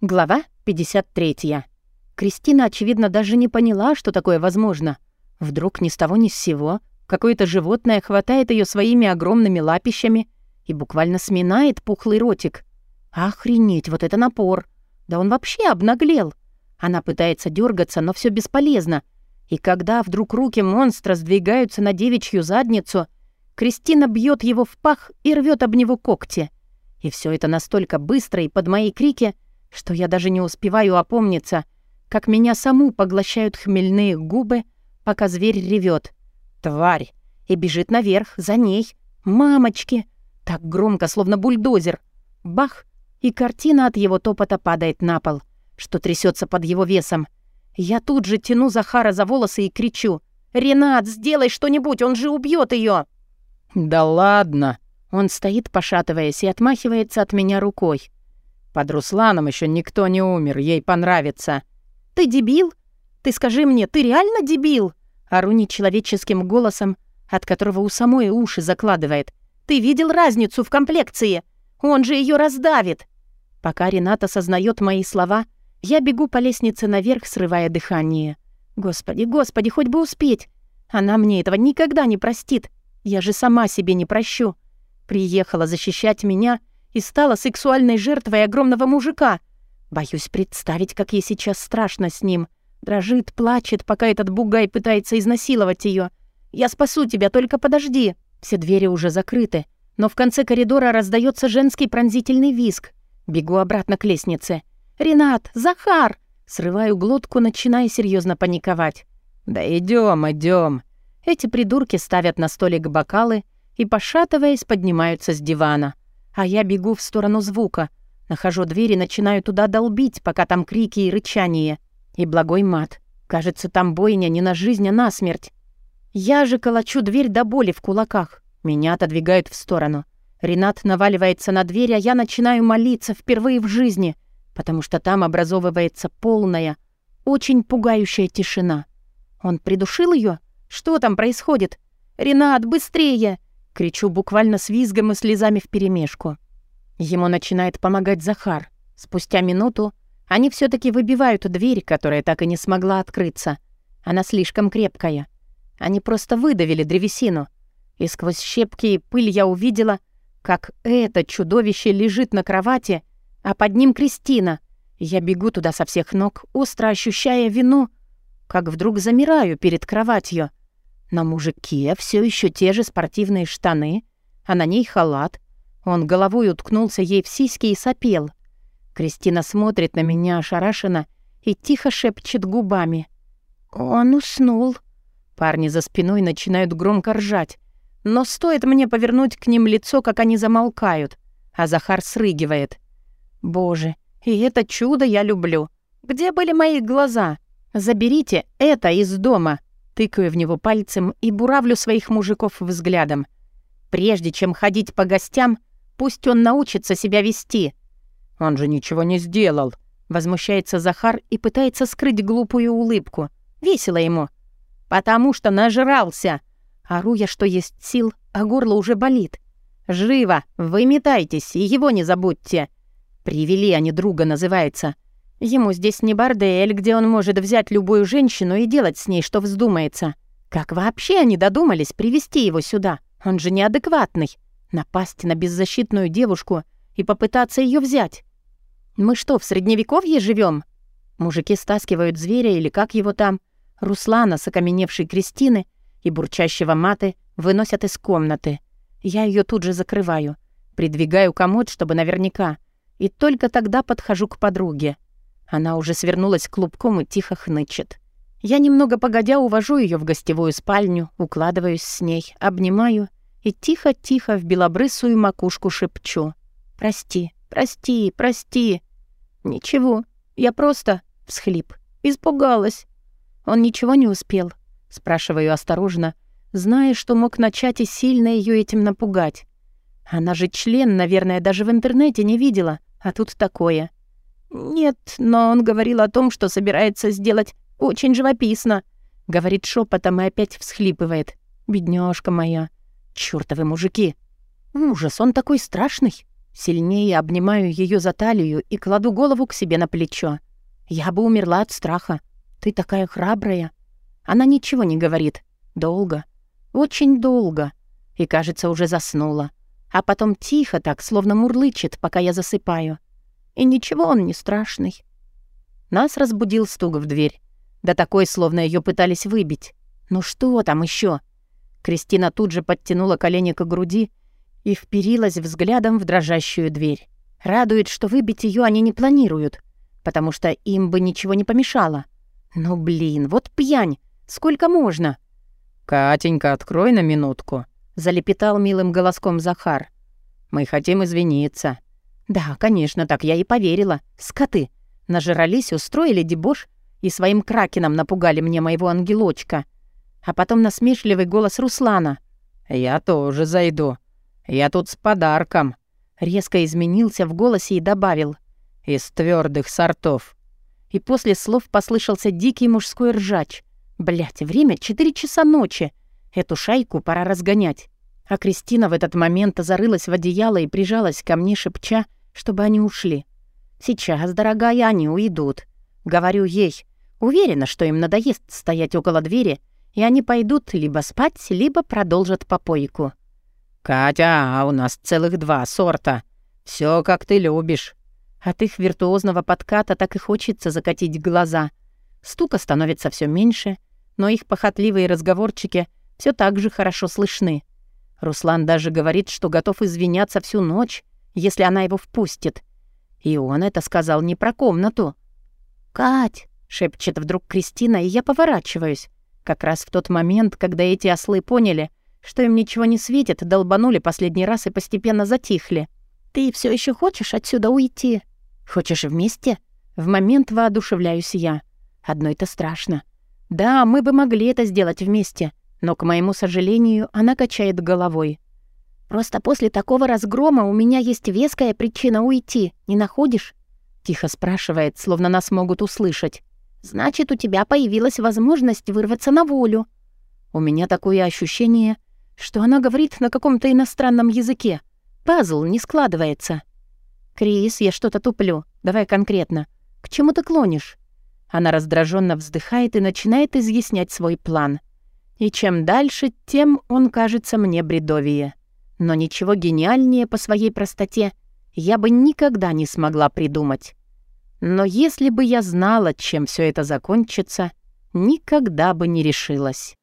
Глава 53. Кристина, очевидно, даже не поняла, что такое возможно. Вдруг ни с того ни с сего какое-то животное хватает ее своими огромными лапищами и буквально сминает пухлый ротик. Охренеть, вот это напор! Да он вообще обнаглел. Она пытается дергаться, но все бесполезно. И когда вдруг руки монстра сдвигаются на девичью задницу, Кристина бьет его в пах и рвет об него когти. И все это настолько быстро и под мои крики — что я даже не успеваю опомниться, как меня саму поглощают хмельные губы, пока зверь ревет. Тварь! И бежит наверх, за ней. Мамочки! Так громко, словно бульдозер. Бах! И картина от его топота падает на пол, что трясется под его весом. Я тут же тяну Захара за волосы и кричу. «Ренат, сделай что-нибудь, он же убьет ее!» «Да ладно!» Он стоит, пошатываясь, и отмахивается от меня рукой. Под Русланом еще никто не умер, ей понравится». «Ты дебил? Ты скажи мне, ты реально дебил?» Ору нечеловеческим голосом, от которого у самой уши закладывает. «Ты видел разницу в комплекции? Он же ее раздавит!» Пока Ренат осознает мои слова, я бегу по лестнице наверх, срывая дыхание. «Господи, господи, хоть бы успеть! Она мне этого никогда не простит. Я же сама себе не прощу. Приехала защищать меня — и стала сексуальной жертвой огромного мужика. Боюсь представить, как ей сейчас страшно с ним. Дрожит, плачет, пока этот бугай пытается изнасиловать ее. «Я спасу тебя, только подожди!» Все двери уже закрыты, но в конце коридора раздается женский пронзительный визг. Бегу обратно к лестнице. «Ренат! Захар!» Срываю глотку, начиная серьезно паниковать. «Да идем, идем. Эти придурки ставят на столик бокалы и, пошатываясь, поднимаются с дивана. А я бегу в сторону звука. Нахожу дверь и начинаю туда долбить, пока там крики и рычание. И благой мат. Кажется, там бойня не на жизнь, а на смерть. Я же колочу дверь до боли в кулаках. Меня отодвигают в сторону. Ренат наваливается на дверь, а я начинаю молиться впервые в жизни, потому что там образовывается полная, очень пугающая тишина. Он придушил ее? Что там происходит? «Ренат, быстрее!» Кричу буквально с визгом и слезами вперемешку. Ему начинает помогать Захар. Спустя минуту они все таки выбивают дверь, которая так и не смогла открыться. Она слишком крепкая. Они просто выдавили древесину. И сквозь щепки и пыль я увидела, как это чудовище лежит на кровати, а под ним Кристина. Я бегу туда со всех ног, остро ощущая вину, как вдруг замираю перед кроватью. На мужике все еще те же спортивные штаны, а на ней халат. Он головой уткнулся ей в сиськи и сопел. Кристина смотрит на меня ошарашенно и тихо шепчет губами. «Он уснул». Парни за спиной начинают громко ржать. Но стоит мне повернуть к ним лицо, как они замолкают, а Захар срыгивает. «Боже, и это чудо я люблю. Где были мои глаза? Заберите это из дома». Тыкаю в него пальцем и буравлю своих мужиков взглядом. Прежде чем ходить по гостям, пусть он научится себя вести. «Он же ничего не сделал», — возмущается Захар и пытается скрыть глупую улыбку. Весело ему. «Потому что нажрался!» Ору я, что есть сил, а горло уже болит. «Живо! Выметайтесь и его не забудьте!» «Привели они друга» называется — Ему здесь не бордель, где он может взять любую женщину и делать с ней, что вздумается. Как вообще они додумались привести его сюда? Он же неадекватный. Напасть на беззащитную девушку и попытаться ее взять. Мы что, в средневековье живем? Мужики стаскивают зверя или как его там. Руслана с окаменевшей Кристины и бурчащего маты выносят из комнаты. Я ее тут же закрываю. Придвигаю комод, чтобы наверняка. И только тогда подхожу к подруге. Она уже свернулась клубком и тихо хнычет. Я немного погодя увожу ее в гостевую спальню, укладываюсь с ней, обнимаю и тихо-тихо в белобрысую макушку шепчу. «Прости, прости, прости». «Ничего, я просто...» — всхлип. «Испугалась». «Он ничего не успел?» — спрашиваю осторожно, зная, что мог начать и сильно ее этим напугать. Она же член, наверное, даже в интернете не видела, а тут такое. «Нет, но он говорил о том, что собирается сделать очень живописно», — говорит шепотом и опять всхлипывает. «Бедняжка моя! Чёртовы мужики! Ужас, он такой страшный! Сильнее обнимаю ее за талию и кладу голову к себе на плечо. Я бы умерла от страха. Ты такая храбрая. Она ничего не говорит. Долго. Очень долго. И, кажется, уже заснула. А потом тихо так, словно мурлычет, пока я засыпаю. И ничего он не страшный. Нас разбудил стук в дверь. Да такой, словно ее пытались выбить. Ну что там еще? Кристина тут же подтянула колени к груди и вперилась взглядом в дрожащую дверь. Радует, что выбить ее они не планируют, потому что им бы ничего не помешало. Ну блин, вот пьянь, сколько можно? «Катенька, открой на минутку», — залепетал милым голоском Захар. «Мы хотим извиниться». «Да, конечно, так я и поверила. Скоты. Нажрались, устроили дебош и своим кракеном напугали мне моего ангелочка. А потом насмешливый голос Руслана. «Я тоже зайду. Я тут с подарком». Резко изменился в голосе и добавил. «Из твердых сортов». И после слов послышался дикий мужской ржач. Блять, время четыре часа ночи. Эту шайку пора разгонять. А Кристина в этот момент зарылась в одеяло и прижалась ко мне, шепча, чтобы они ушли. «Сейчас, дорогая, они уйдут». Говорю ей. Уверена, что им надоест стоять около двери, и они пойдут либо спать, либо продолжат попойку. «Катя, а у нас целых два сорта. Все как ты любишь». От их виртуозного подката так и хочется закатить глаза. Стука становится все меньше, но их похотливые разговорчики все так же хорошо слышны. Руслан даже говорит, что готов извиняться всю ночь, если она его впустит. И он это сказал не про комнату. «Кать!» — шепчет вдруг Кристина, и я поворачиваюсь. Как раз в тот момент, когда эти ослы поняли, что им ничего не светит, долбанули последний раз и постепенно затихли. «Ты все еще хочешь отсюда уйти?» «Хочешь вместе?» В момент воодушевляюсь я. Одной-то страшно. Да, мы бы могли это сделать вместе, но, к моему сожалению, она качает головой. «Просто после такого разгрома у меня есть веская причина уйти, не находишь?» Тихо спрашивает, словно нас могут услышать. «Значит, у тебя появилась возможность вырваться на волю». У меня такое ощущение, что она говорит на каком-то иностранном языке. Пазл не складывается. «Крис, я что-то туплю. Давай конкретно. К чему ты клонишь?» Она раздраженно вздыхает и начинает изъяснять свой план. И чем дальше, тем он кажется мне бредовее. Но ничего гениальнее по своей простоте я бы никогда не смогла придумать. Но если бы я знала, чем все это закончится, никогда бы не решилась.